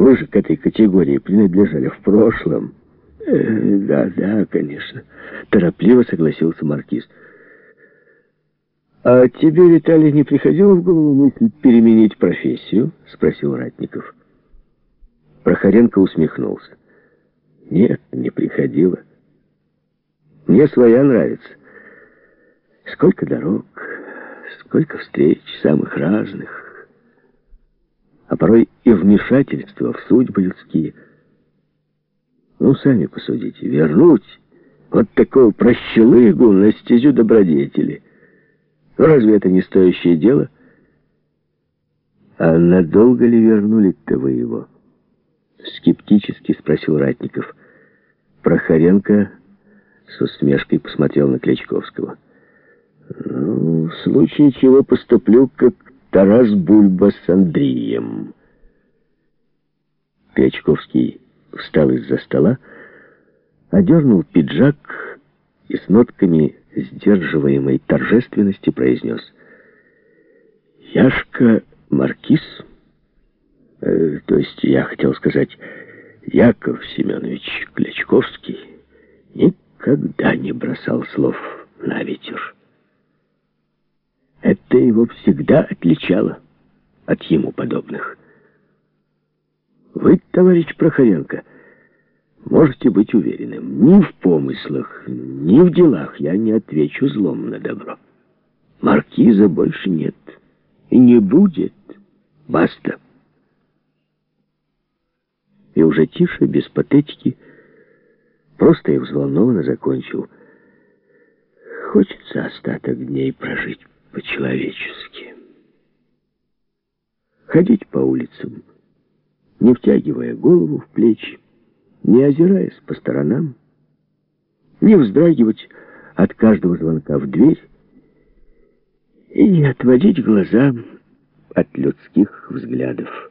Вы же к этой категории принадлежали в прошлом. Э, да, да, конечно. Торопливо согласился маркиз. «А тебе, Виталий, не приходило в голову мысль переменить профессию?» — спросил Ратников. Прохоренко усмехнулся. «Нет, не приходило. Мне своя нравится. Сколько дорог, сколько встреч, самых разных, а порой и вмешательства в судьбы людские. Ну, сами посудите, вернуть вот такого прощелыгу на стезю добродетели — Разве это не стоящее дело? А надолго ли вернули-то вы его? Скептически спросил Ратников. Прохоренко с усмешкой посмотрел на Клячковского. Ну, в случае чего поступлю, как Тарас Бульба с Андреем. Клячковский встал из-за стола, одернул пиджак и с нотками сдерживаемой торжественности произнес «Яшка Маркиз, э, то есть я хотел сказать Яков Семенович Клячковский, никогда не бросал слов на ветер. Это его всегда отличало от ему подобных. Вы, товарищ Прохоренко, — Можете быть уверенным, ни в помыслах, ни в делах я не отвечу злом на добро. Маркиза больше нет и не будет. Баста. И уже тише, без патетики, просто и взволнованно закончил. Хочется остаток дней прожить по-человечески. Ходить по улицам, не втягивая голову в плечи, не озираясь по сторонам, не вздрагивать от каждого звонка в дверь и не отводить глаза от людских взглядов.